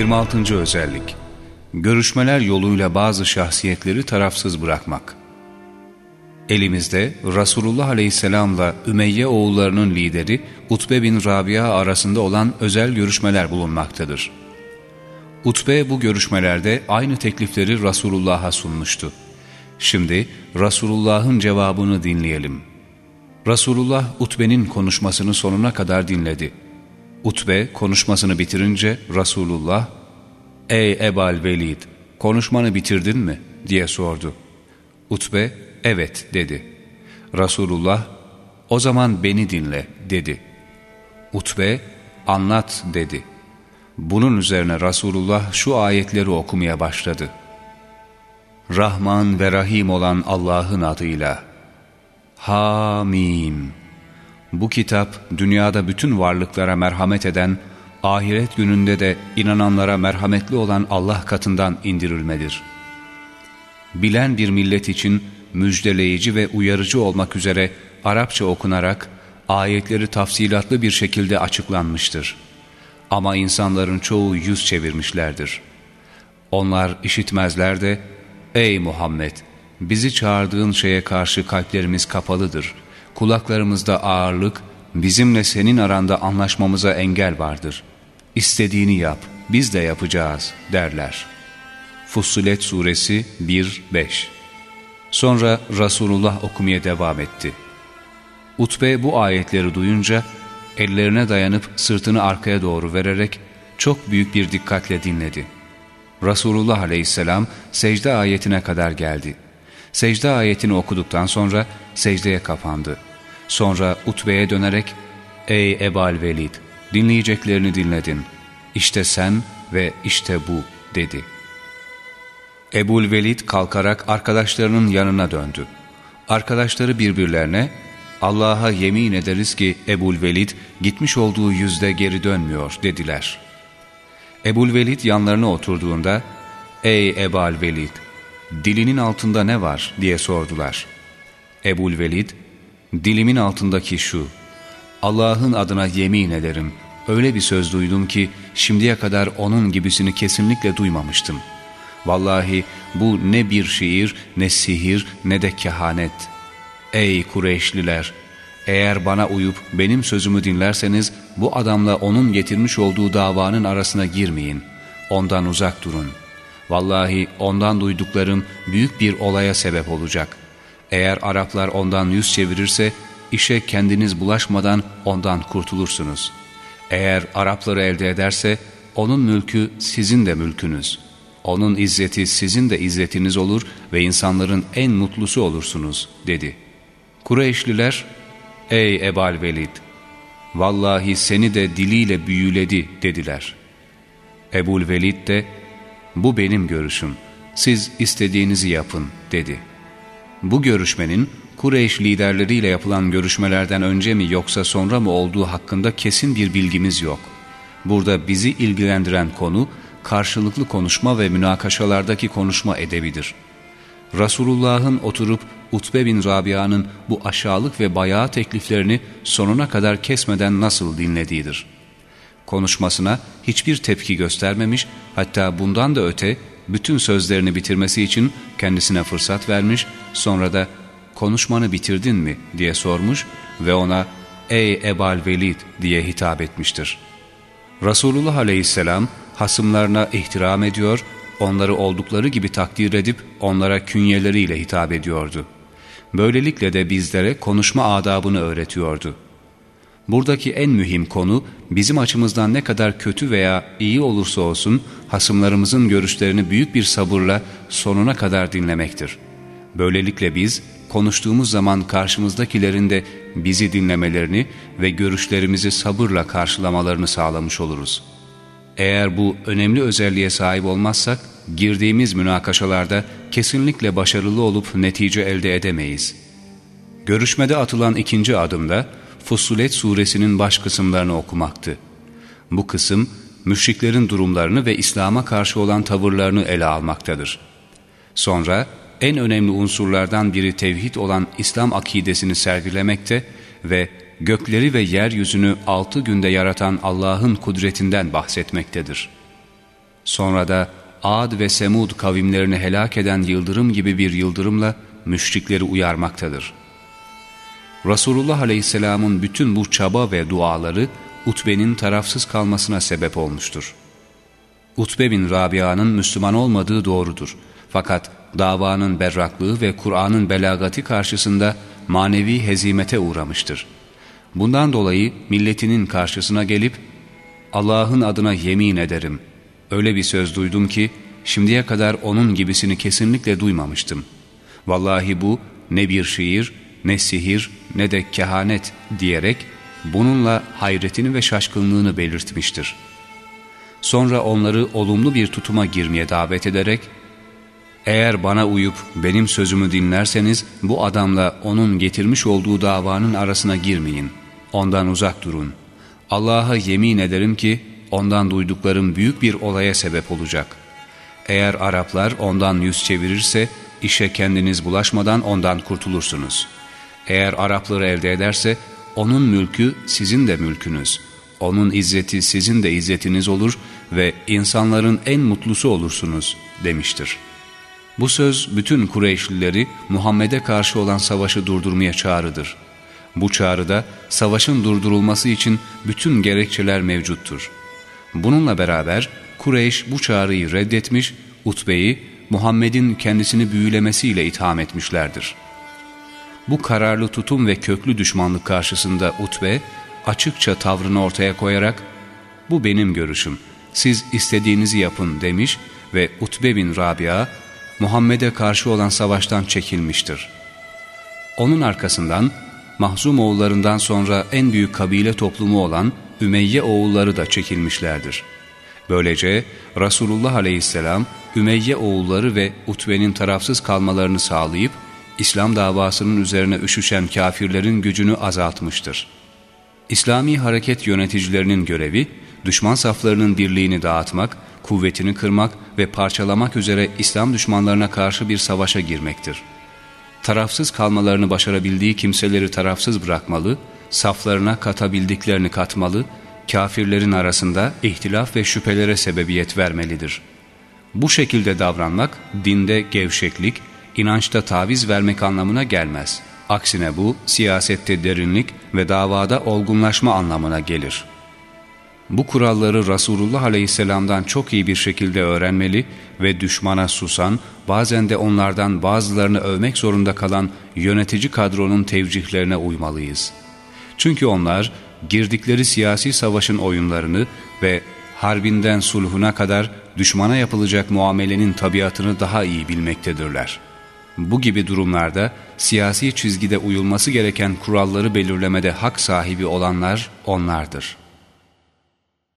26. özellik Görüşmeler yoluyla bazı şahsiyetleri tarafsız bırakmak. Elimizde Resulullah Aleyhisselam'la Ümeyye oğullarının lideri Utbe bin Rabia arasında olan özel görüşmeler bulunmaktadır. Utbe bu görüşmelerde aynı teklifleri Resulullah'a sunmuştu. Şimdi Resulullah'ın cevabını dinleyelim. Resulullah Utbe'nin konuşmasını sonuna kadar dinledi. Utbe konuşmasını bitirince Resulullah, ''Ey Ebal Velid, konuşmanı bitirdin mi?'' diye sordu. Utbe, ''Evet'' dedi. Resulullah, ''O zaman beni dinle'' dedi. Utbe, ''Anlat'' dedi. Bunun üzerine Resulullah şu ayetleri okumaya başladı. Rahman ve Rahim olan Allah'ın adıyla. Hamim. Bu kitap dünyada bütün varlıklara merhamet eden, ahiret gününde de inananlara merhametli olan Allah katından indirilmedir. Bilen bir millet için müjdeleyici ve uyarıcı olmak üzere Arapça okunarak ayetleri tafsilatlı bir şekilde açıklanmıştır. Ama insanların çoğu yüz çevirmişlerdir. Onlar işitmezler de, ''Ey Muhammed, bizi çağırdığın şeye karşı kalplerimiz kapalıdır.'' kulaklarımızda ağırlık, bizimle senin aranda anlaşmamıza engel vardır. İstediğini yap, biz de yapacağız derler. Fussilet Suresi 1-5 Sonra Resulullah okumaya devam etti. Utbe bu ayetleri duyunca ellerine dayanıp sırtını arkaya doğru vererek çok büyük bir dikkatle dinledi. Resulullah aleyhisselam secde ayetine kadar geldi. Secde ayetini okuduktan sonra secdeye kapandı. Sonra Utbe'ye dönerek ''Ey Ebal Velid, dinleyeceklerini dinledin. İşte sen ve işte bu.'' dedi. Ebul Velid kalkarak arkadaşlarının yanına döndü. Arkadaşları birbirlerine ''Allah'a yemin ederiz ki Ebul Velid gitmiş olduğu yüzde geri dönmüyor.'' dediler. Ebul Velid yanlarına oturduğunda ''Ey Ebal Velid, dilinin altında ne var?'' diye sordular. Ebul Velid Dilimin altındaki şu, Allah'ın adına yemin ederim, öyle bir söz duydum ki şimdiye kadar onun gibisini kesinlikle duymamıştım. Vallahi bu ne bir şiir, ne sihir, ne de kehanet. Ey Kureyşliler! Eğer bana uyup benim sözümü dinlerseniz bu adamla onun getirmiş olduğu davanın arasına girmeyin. Ondan uzak durun. Vallahi ondan duyduklarım büyük bir olaya sebep olacak. Eğer Araplar ondan yüz çevirirse işe kendiniz bulaşmadan ondan kurtulursunuz. Eğer Arapları elde ederse onun mülkü sizin de mülkünüz. Onun izzeti sizin de izzetiniz olur ve insanların en mutlusu olursunuz dedi. Kureyşliler, ey Ebal Velid, vallahi seni de diliyle büyüledi dediler. Ebul Velid de, bu benim görüşüm, siz istediğinizi yapın dedi.'' Bu görüşmenin Kureyş liderleriyle yapılan görüşmelerden önce mi yoksa sonra mı olduğu hakkında kesin bir bilgimiz yok. Burada bizi ilgilendiren konu karşılıklı konuşma ve münakaşalardaki konuşma edebidir. Resulullah'ın oturup Utbe bin Rabia'nın bu aşağılık ve bayağı tekliflerini sonuna kadar kesmeden nasıl dinlediğidir. Konuşmasına hiçbir tepki göstermemiş hatta bundan da öte bütün sözlerini bitirmesi için kendisine fırsat vermiş, sonra da konuşmanı bitirdin mi diye sormuş ve ona ey Ebal Velid diye hitap etmiştir. Resulullah aleyhisselam hasımlarına ihtiram ediyor, onları oldukları gibi takdir edip onlara künyeleriyle hitap ediyordu. Böylelikle de bizlere konuşma adabını öğretiyordu.'' Buradaki en mühim konu bizim açımızdan ne kadar kötü veya iyi olursa olsun hasımlarımızın görüşlerini büyük bir sabırla sonuna kadar dinlemektir. Böylelikle biz konuştuğumuz zaman karşımızdakilerin de bizi dinlemelerini ve görüşlerimizi sabırla karşılamalarını sağlamış oluruz. Eğer bu önemli özelliğe sahip olmazsak girdiğimiz münakaşalarda kesinlikle başarılı olup netice elde edemeyiz. Görüşmede atılan ikinci adımda Fussilet suresinin baş kısımlarını okumaktı. Bu kısım, müşriklerin durumlarını ve İslam'a karşı olan tavırlarını ele almaktadır. Sonra, en önemli unsurlardan biri tevhid olan İslam akidesini sergilemekte ve gökleri ve yeryüzünü altı günde yaratan Allah'ın kudretinden bahsetmektedir. Sonra da Ad ve Semud kavimlerini helak eden yıldırım gibi bir yıldırımla müşrikleri uyarmaktadır. Resulullah Aleyhisselam'ın bütün bu çaba ve duaları Utbe'nin tarafsız kalmasına sebep olmuştur. Utbe bin Rabia'nın Müslüman olmadığı doğrudur. Fakat davanın berraklığı ve Kur'an'ın belagati karşısında manevi hezimete uğramıştır. Bundan dolayı milletinin karşısına gelip Allah'ın adına yemin ederim. Öyle bir söz duydum ki şimdiye kadar onun gibisini kesinlikle duymamıştım. Vallahi bu ne bir şiir, ne sihir, ne de kehanet diyerek bununla hayretini ve şaşkınlığını belirtmiştir. Sonra onları olumlu bir tutuma girmeye davet ederek eğer bana uyup benim sözümü dinlerseniz bu adamla onun getirmiş olduğu davanın arasına girmeyin. Ondan uzak durun. Allah'a yemin ederim ki ondan duyduklarım büyük bir olaya sebep olacak. Eğer Araplar ondan yüz çevirirse işe kendiniz bulaşmadan ondan kurtulursunuz. Eğer Arapları elde ederse onun mülkü sizin de mülkünüz. Onun izzeti sizin de izzetiniz olur ve insanların en mutlusu olursunuz demiştir.'' Bu söz bütün Kureyşlileri Muhammed'e karşı olan savaşı durdurmaya çağrıdır. Bu çağrıda savaşın durdurulması için bütün gerekçeler mevcuttur. Bununla beraber Kureyş bu çağrıyı reddetmiş, Utbe'yi Muhammed'in kendisini büyülemesiyle itham etmişlerdir. Bu kararlı tutum ve köklü düşmanlık karşısında Utbe açıkça tavrını ortaya koyarak ''Bu benim görüşüm, siz istediğinizi yapın'' demiş ve Utbe bin Rabia Muhammed'e karşı olan savaştan çekilmiştir. Onun arkasından Mahzum oğullarından sonra en büyük kabile toplumu olan Ümeyye oğulları da çekilmişlerdir. Böylece Resulullah aleyhisselam Ümeyye oğulları ve Utbe'nin tarafsız kalmalarını sağlayıp İslam davasının üzerine üşüşen kafirlerin gücünü azaltmıştır. İslami hareket yöneticilerinin görevi düşman saflarının birliğini dağıtmak kuvvetini kırmak ve parçalamak üzere İslam düşmanlarına karşı bir savaşa girmektir. Tarafsız kalmalarını başarabildiği kimseleri tarafsız bırakmalı, saflarına katabildiklerini katmalı, kafirlerin arasında ihtilaf ve şüphelere sebebiyet vermelidir. Bu şekilde davranmak dinde gevşeklik, inançta taviz vermek anlamına gelmez. Aksine bu siyasette derinlik ve davada olgunlaşma anlamına gelir.'' Bu kuralları Resulullah Aleyhisselam'dan çok iyi bir şekilde öğrenmeli ve düşmana susan, bazen de onlardan bazılarını övmek zorunda kalan yönetici kadronun tevcihlerine uymalıyız. Çünkü onlar girdikleri siyasi savaşın oyunlarını ve harbinden sulhuna kadar düşmana yapılacak muamelenin tabiatını daha iyi bilmektedirler. Bu gibi durumlarda siyasi çizgide uyulması gereken kuralları belirlemede hak sahibi olanlar onlardır.''